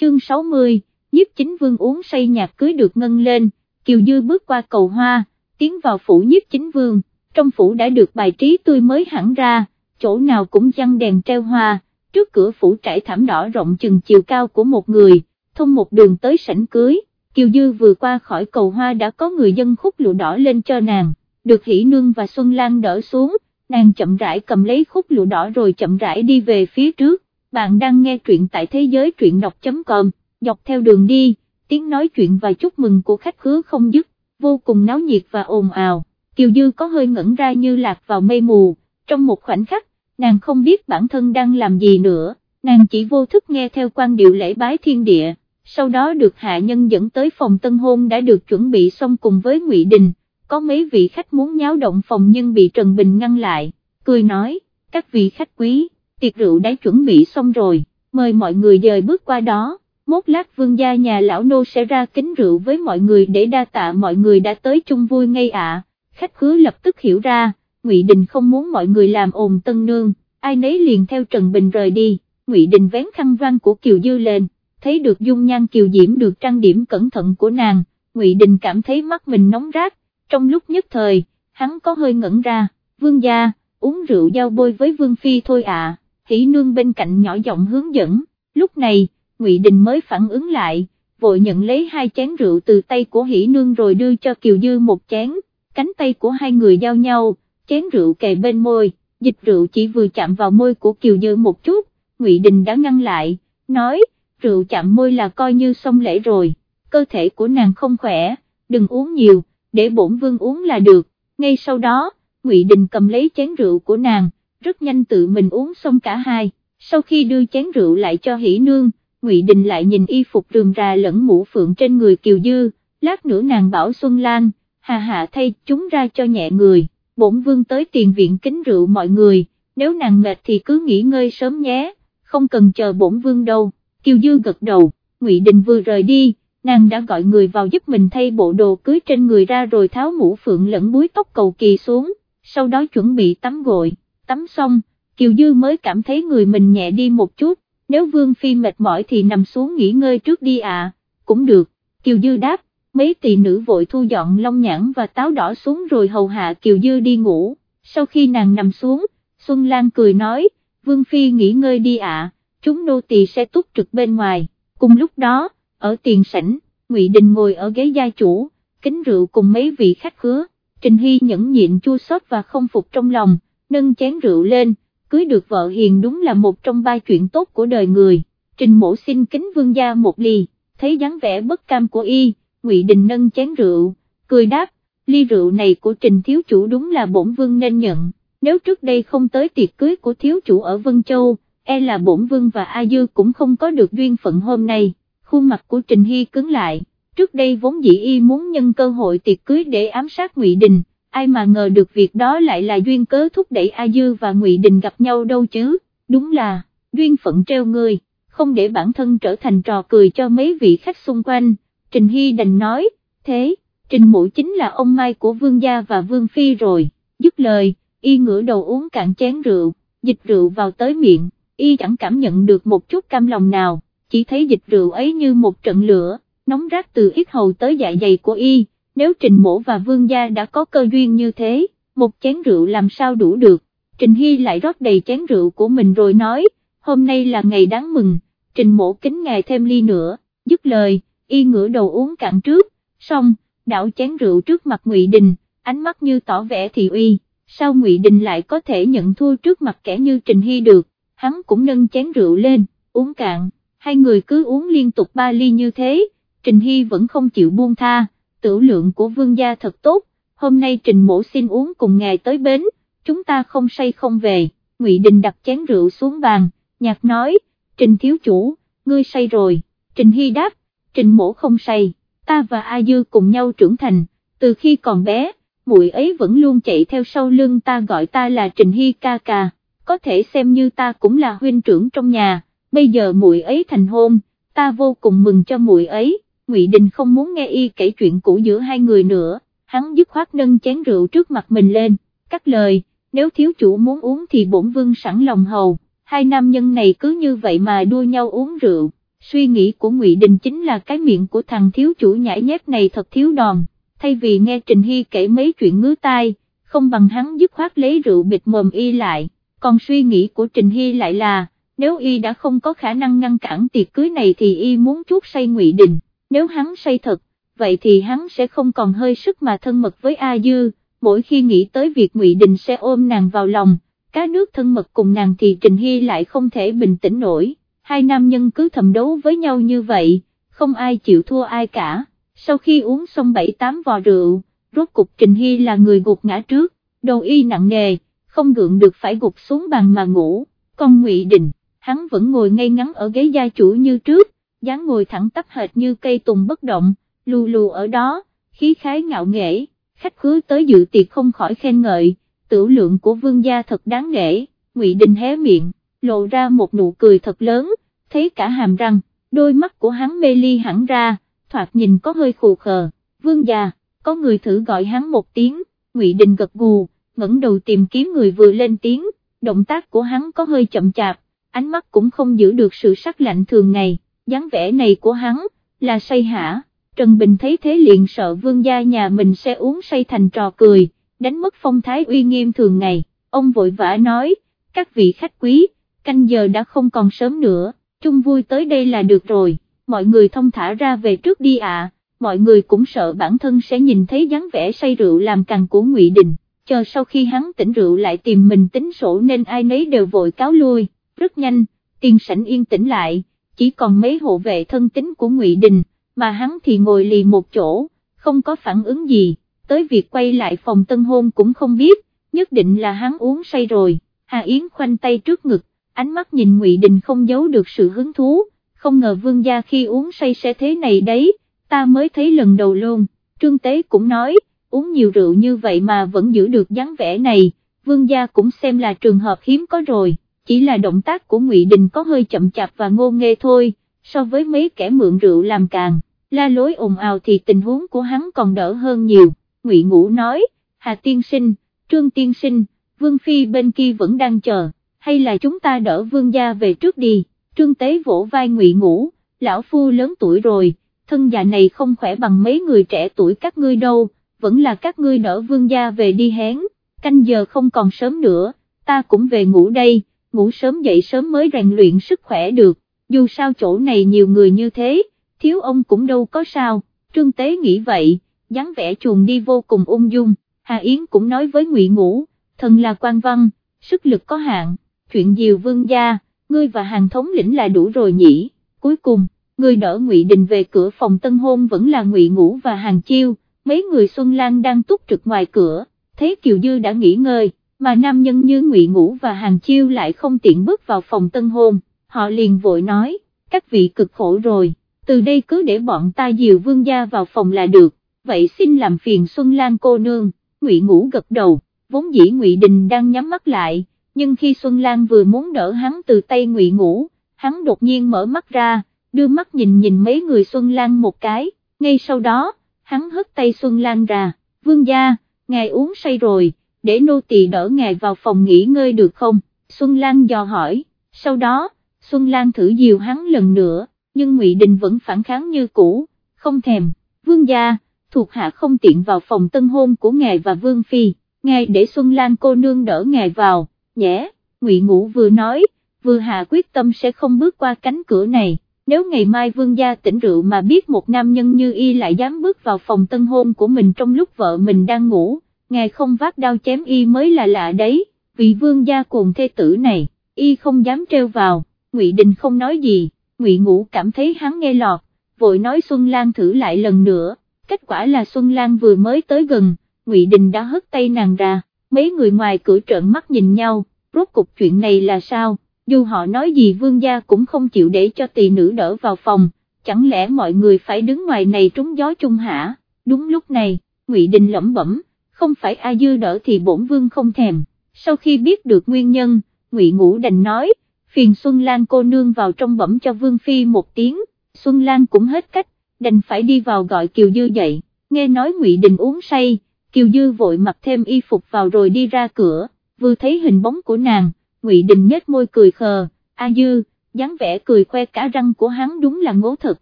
chương 60, nhiếp chính vương uống say nhạc cưới được ngân lên, Kiều Dư bước qua cầu hoa, tiến vào phủ nhiếp chính vương, trong phủ đã được bài trí tươi mới hẳn ra, chỗ nào cũng chăn đèn treo hoa, trước cửa phủ trải thảm đỏ rộng chừng chiều cao của một người, thông một đường tới sảnh cưới, Kiều Dư vừa qua khỏi cầu hoa đã có người dân khúc lụa đỏ lên cho nàng, được Hỷ Nương và Xuân Lan đỡ xuống, nàng chậm rãi cầm lấy khúc lụa đỏ rồi chậm rãi đi về phía trước, bạn đang nghe truyện tại thế giới truyện đọc.com, dọc theo đường đi, tiếng nói chuyện và chúc mừng của khách khứa không dứt, vô cùng náo nhiệt và ồn ào, Kiều Dư có hơi ngẩn ra như lạc vào mây mù, trong một khoảnh khắc, nàng không biết bản thân đang làm gì nữa, nàng chỉ vô thức nghe theo quan điệu lễ bái thiên địa, sau đó được hạ nhân dẫn tới phòng tân hôn đã được chuẩn bị xong cùng với Ngụy Đình, có mấy vị khách muốn nháo động phòng nhưng bị Trần Bình ngăn lại, cười nói, các vị khách quý, tiệc rượu đã chuẩn bị xong rồi, mời mọi người dời bước qua đó, mốt lát vương gia nhà lão nô sẽ ra kính rượu với mọi người để đa tạ mọi người đã tới chung vui ngay ạ, khách khứa lập tức hiểu ra, Ngụy Đình không muốn mọi người làm ồn tân nương, ai nấy liền theo Trần Bình rời đi, Ngụy Đình vén khăn văn của Kiều Dư lên, thấy được dung nhan Kiều Diễm được trang điểm cẩn thận của nàng, Ngụy Đình cảm thấy mắt mình nóng rát, trong lúc nhất thời, hắn có hơi ngẩn ra, vương gia, uống rượu giao bôi với vương phi thôi ạ, à hỷ nương bên cạnh nhỏ giọng hướng dẫn, lúc này, Ngụy Đình mới phản ứng lại, vội nhận lấy hai chén rượu từ tay của hỷ nương rồi đưa cho Kiều Dư một chén, cánh tay của hai người giao nhau, chén rượu kề bên môi, dịch rượu chỉ vừa chạm vào môi của Kiều Dư một chút, Ngụy Đình đã ngăn lại, nói, rượu chạm môi là coi như xong lễ rồi, cơ thể của nàng không khỏe, đừng uống nhiều, để bổn vương uống là được, ngay sau đó, Ngụy Đình cầm lấy chén rượu của nàng, rất nhanh tự mình uống xong cả hai, sau khi đưa chén rượu lại cho hỷ nương, Ngụy Đình lại nhìn y phục rườm rà lẫn mũ phượng trên người Kiều Dư, lát nữa nàng bảo Xuân Lan, hà hạ thay chúng ra cho nhẹ người, bổn vương tới tiền viện kính rượu mọi người, nếu nàng mệt thì cứ nghỉ ngơi sớm nhé, không cần chờ bổn vương đâu, Kiều Dư gật đầu, Ngụy Đình vừa rời đi, nàng đã gọi người vào giúp mình thay bộ đồ cưới trên người ra rồi tháo mũ phượng lẫn búi tóc cầu kỳ xuống, sau đó chuẩn bị tắm gội, tắm xong, Kiều Dư mới cảm thấy người mình nhẹ đi một chút, nếu Vương Phi mệt mỏi thì nằm xuống nghỉ ngơi trước đi à, cũng được, Kiều Dư đáp, mấy tỷ nữ vội thu dọn long nhãn và táo đỏ xuống rồi hầu hạ Kiều Dư đi ngủ, sau khi nàng nằm xuống, Xuân Lan cười nói, Vương Phi nghỉ ngơi đi ạ, chúng nô tỳ sẽ túc trực bên ngoài, cùng lúc đó, ở tiền sảnh, Ngụy Đình ngồi ở ghế gia chủ, kính rượu cùng mấy vị khách khứa, Trình Hy nhẫn nhịn chua xót và không phục trong lòng, nâng chén rượu lên, cưới được vợ hiền đúng là một trong ba chuyện tốt của đời người, Trình mổ xin kính vương gia một ly, thấy dáng vẻ bất cam của y, Ngụy Đình nâng chén rượu, cười đáp, ly rượu này của Trình thiếu chủ đúng là bổn vương nên nhận, nếu trước đây không tới tiệc cưới của thiếu chủ ở Vân Châu, e là bổn vương và A Dư cũng không có được duyên phận hôm nay. Khuôn mặt của Trình Hy cứng lại, trước đây vốn dĩ y muốn nhân cơ hội tiệc cưới để ám sát Ngụy Đình, ai mà ngờ được việc đó lại là duyên cớ thúc đẩy A Dư và Ngụy Đình gặp nhau đâu chứ, đúng là, duyên phận treo người, không để bản thân trở thành trò cười cho mấy vị khách xung quanh, Trình Hy đành nói, thế, Trình Mũ chính là ông Mai của Vương Gia và Vương Phi rồi, dứt lời, y ngửa đầu uống cạn chén rượu, dịch rượu vào tới miệng, y chẳng cảm nhận được một chút cam lòng nào chỉ thấy dịch rượu ấy như một trận lửa, nóng rát từ ít hầu tới dạ dày của y, nếu Trình Mổ và Vương Gia đã có cơ duyên như thế, một chén rượu làm sao đủ được, Trình Hy lại rót đầy chén rượu của mình rồi nói, hôm nay là ngày đáng mừng, Trình Mổ kính ngài thêm ly nữa, dứt lời, y ngửa đầu uống cạn trước, xong, đảo chén rượu trước mặt Ngụy Đình, ánh mắt như tỏ vẻ thị uy, sao Ngụy Đình lại có thể nhận thua trước mặt kẻ như Trình Hy được, hắn cũng nâng chén rượu lên, uống cạn. Hai người cứ uống liên tục ba ly như thế, Trình Hy vẫn không chịu buông tha, tử lượng của vương gia thật tốt, hôm nay Trình mổ xin uống cùng ngài tới bến, chúng ta không say không về, Ngụy Đình đặt chén rượu xuống bàn, nhạc nói, Trình thiếu chủ, ngươi say rồi, Trình Hy đáp, Trình mổ không say, ta và A Dư cùng nhau trưởng thành, từ khi còn bé, muội ấy vẫn luôn chạy theo sau lưng ta gọi ta là Trình Hy ca ca, có thể xem như ta cũng là huynh trưởng trong nhà bây giờ muội ấy thành hôn, ta vô cùng mừng cho muội ấy, Ngụy Đình không muốn nghe y kể chuyện cũ giữa hai người nữa, hắn dứt khoát nâng chén rượu trước mặt mình lên, cắt lời, nếu thiếu chủ muốn uống thì bổn vương sẵn lòng hầu, hai nam nhân này cứ như vậy mà đua nhau uống rượu, suy nghĩ của Ngụy Đình chính là cái miệng của thằng thiếu chủ nhãi nhép này thật thiếu đòn, thay vì nghe Trình Hy kể mấy chuyện ngứa tai, không bằng hắn dứt khoát lấy rượu bịt mồm y lại, còn suy nghĩ của Trình Hy lại là, nếu y đã không có khả năng ngăn cản tiệc cưới này thì y muốn chút say Ngụy Đình, nếu hắn say thật, vậy thì hắn sẽ không còn hơi sức mà thân mật với A Dư, mỗi khi nghĩ tới việc Ngụy Đình sẽ ôm nàng vào lòng, cá nước thân mật cùng nàng thì Trình Hy lại không thể bình tĩnh nổi, hai nam nhân cứ thầm đấu với nhau như vậy, không ai chịu thua ai cả, sau khi uống xong bảy tám vò rượu, rốt cục Trình Hy là người gục ngã trước, đầu y nặng nề, không gượng được phải gục xuống bàn mà ngủ, còn Ngụy Đình, hắn vẫn ngồi ngay ngắn ở ghế gia chủ như trước, dáng ngồi thẳng tắp hệt như cây tùng bất động, lù lù ở đó, khí khái ngạo nghễ, khách khứa tới dự tiệc không khỏi khen ngợi, tửu lượng của vương gia thật đáng nể, Ngụy Đình hé miệng, lộ ra một nụ cười thật lớn, thấy cả hàm răng, đôi mắt của hắn mê ly hẳn ra, thoạt nhìn có hơi khù khờ, vương gia, có người thử gọi hắn một tiếng, Ngụy Đình gật gù, ngẩng đầu tìm kiếm người vừa lên tiếng, động tác của hắn có hơi chậm chạp, ánh mắt cũng không giữ được sự sắc lạnh thường ngày, dáng vẻ này của hắn, là say hả, Trần Bình thấy thế liền sợ vương gia nhà mình sẽ uống say thành trò cười, đánh mất phong thái uy nghiêm thường ngày, ông vội vã nói, các vị khách quý, canh giờ đã không còn sớm nữa, chung vui tới đây là được rồi, mọi người thông thả ra về trước đi ạ, mọi người cũng sợ bản thân sẽ nhìn thấy dáng vẻ say rượu làm cằn của Ngụy Đình, chờ sau khi hắn tỉnh rượu lại tìm mình tính sổ nên ai nấy đều vội cáo lui, rất nhanh, tiền sảnh yên tĩnh lại, chỉ còn mấy hộ vệ thân tính của Ngụy Đình, mà hắn thì ngồi lì một chỗ, không có phản ứng gì, tới việc quay lại phòng tân hôn cũng không biết, nhất định là hắn uống say rồi, Hà Yến khoanh tay trước ngực, ánh mắt nhìn Ngụy Đình không giấu được sự hứng thú, không ngờ vương gia khi uống say sẽ thế này đấy, ta mới thấy lần đầu luôn, Trương Tế cũng nói, uống nhiều rượu như vậy mà vẫn giữ được dáng vẻ này, vương gia cũng xem là trường hợp hiếm có rồi, chỉ là động tác của Ngụy Đình có hơi chậm chạp và ngô nghê thôi, so với mấy kẻ mượn rượu làm càng, la lối ồn ào thì tình huống của hắn còn đỡ hơn nhiều, Ngụy Ngũ nói, Hà Tiên Sinh, Trương Tiên Sinh, Vương Phi bên kia vẫn đang chờ, hay là chúng ta đỡ Vương gia về trước đi, Trương Tế vỗ vai Ngụy Ngũ, lão phu lớn tuổi rồi, thân già này không khỏe bằng mấy người trẻ tuổi các ngươi đâu, vẫn là các ngươi đỡ Vương gia về đi hén, canh giờ không còn sớm nữa, ta cũng về ngủ đây, ngủ sớm dậy sớm mới rèn luyện sức khỏe được, dù sao chỗ này nhiều người như thế, thiếu ông cũng đâu có sao, Trương Tế nghĩ vậy, dáng vẻ chuồn đi vô cùng ung dung, Hà Yến cũng nói với Ngụy Ngũ, thần là quan văn, sức lực có hạn, chuyện diều vương gia, ngươi và hàng thống lĩnh là đủ rồi nhỉ, cuối cùng, người đỡ Ngụy Đình về cửa phòng tân hôn vẫn là Ngụy Ngũ và hàng chiêu, mấy người Xuân Lan đang túc trực ngoài cửa, thấy Kiều Dư đã nghỉ ngơi, mà nam nhân như Ngụy Ngũ và hàng chiêu lại không tiện bước vào phòng tân hôn, họ liền vội nói, các vị cực khổ rồi, từ đây cứ để bọn ta dìu vương gia vào phòng là được, vậy xin làm phiền Xuân Lan cô nương, Ngụy Ngũ gật đầu, vốn dĩ Ngụy Đình đang nhắm mắt lại, nhưng khi Xuân Lan vừa muốn đỡ hắn từ tay Ngụy Ngũ, hắn đột nhiên mở mắt ra, đưa mắt nhìn nhìn mấy người Xuân Lan một cái, ngay sau đó, hắn hất tay Xuân Lan ra, vương gia, ngài uống say rồi, để nô tỳ đỡ ngài vào phòng nghỉ ngơi được không, Xuân Lan dò hỏi, sau đó, Xuân Lan thử dìu hắn lần nữa, nhưng Ngụy Đình vẫn phản kháng như cũ, không thèm, vương gia, thuộc hạ không tiện vào phòng tân hôn của ngài và vương phi, ngài để Xuân Lan cô nương đỡ ngài vào, nhé, Ngụy Ngũ vừa nói, vừa hạ quyết tâm sẽ không bước qua cánh cửa này, nếu ngày mai vương gia tỉnh rượu mà biết một nam nhân như y lại dám bước vào phòng tân hôn của mình trong lúc vợ mình đang ngủ, ngài không vác đao chém y mới là lạ đấy, vị vương gia cuồng thê tử này, y không dám treo vào, Ngụy Đình không nói gì, Ngụy Ngũ cảm thấy hắn nghe lọt, vội nói Xuân Lan thử lại lần nữa, kết quả là Xuân Lan vừa mới tới gần, Ngụy Đình đã hất tay nàng ra, mấy người ngoài cửa trợn mắt nhìn nhau, rốt cục chuyện này là sao, dù họ nói gì vương gia cũng không chịu để cho tỳ nữ đỡ vào phòng, chẳng lẽ mọi người phải đứng ngoài này trúng gió chung hả, đúng lúc này, Ngụy Đình lẩm bẩm, không phải A Dư đỡ thì bổn vương không thèm, sau khi biết được nguyên nhân, Ngụy Ngũ đành nói, phiền Xuân Lan cô nương vào trong bẩm cho Vương Phi một tiếng, Xuân Lan cũng hết cách, đành phải đi vào gọi Kiều Dư dậy, nghe nói Ngụy Đình uống say, Kiều Dư vội mặc thêm y phục vào rồi đi ra cửa, vừa thấy hình bóng của nàng, Ngụy Đình nhếch môi cười khờ, A Dư, dáng vẻ cười khoe cả răng của hắn đúng là ngố thật,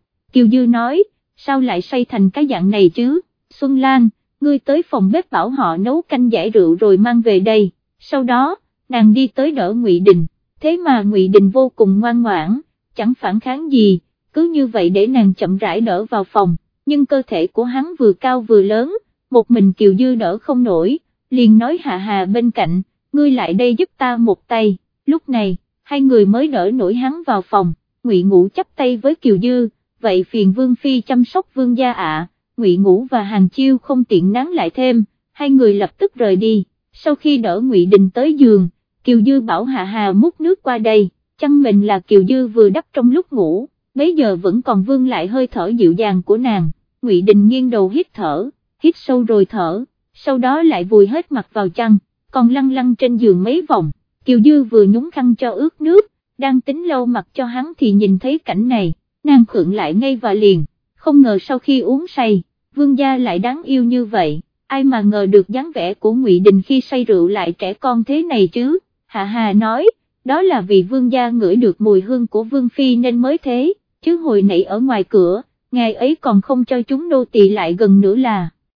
Kiều Dư nói, sao lại say thành cái dạng này chứ, Xuân Lan, ngươi tới phòng bếp bảo họ nấu canh giải rượu rồi mang về đây, sau đó, nàng đi tới đỡ Ngụy Đình, thế mà Ngụy Đình vô cùng ngoan ngoãn, chẳng phản kháng gì, cứ như vậy để nàng chậm rãi đỡ vào phòng, nhưng cơ thể của hắn vừa cao vừa lớn, một mình Kiều Dư đỡ không nổi, liền nói hà Hà bên cạnh, ngươi lại đây giúp ta một tay, lúc này, hai người mới đỡ nổi hắn vào phòng, Ngụy Ngũ chắp tay với Kiều Dư, vậy phiền Vương Phi chăm sóc Vương gia ạ, Ngụy Ngũ và Hàng Chiêu không tiện nán lại thêm, hai người lập tức rời đi, sau khi đỡ Ngụy Đình tới giường, Kiều Dư bảo Hạ Hà múc nước qua đây, chăn mình là Kiều Dư vừa đắp trong lúc ngủ, bấy giờ vẫn còn vương lại hơi thở dịu dàng của nàng, Ngụy Đình nghiêng đầu hít thở, hít sâu rồi thở, sau đó lại vùi hết mặt vào chăn, còn lăn lăn trên giường mấy vòng, Kiều Dư vừa nhúng khăn cho ướt nước, đang tính lâu mặt cho hắn thì nhìn thấy cảnh này, nàng khượng lại ngay và liền, không ngờ sau khi uống say, vương gia lại đáng yêu như vậy, ai mà ngờ được dáng vẻ của Ngụy Đình khi say rượu lại trẻ con thế này chứ, Hạ Hà nói, đó là vì vương gia ngửi được mùi hương của vương phi nên mới thế, chứ hồi nãy ở ngoài cửa, ngài ấy còn không cho chúng nô tỳ lại gần nữa là.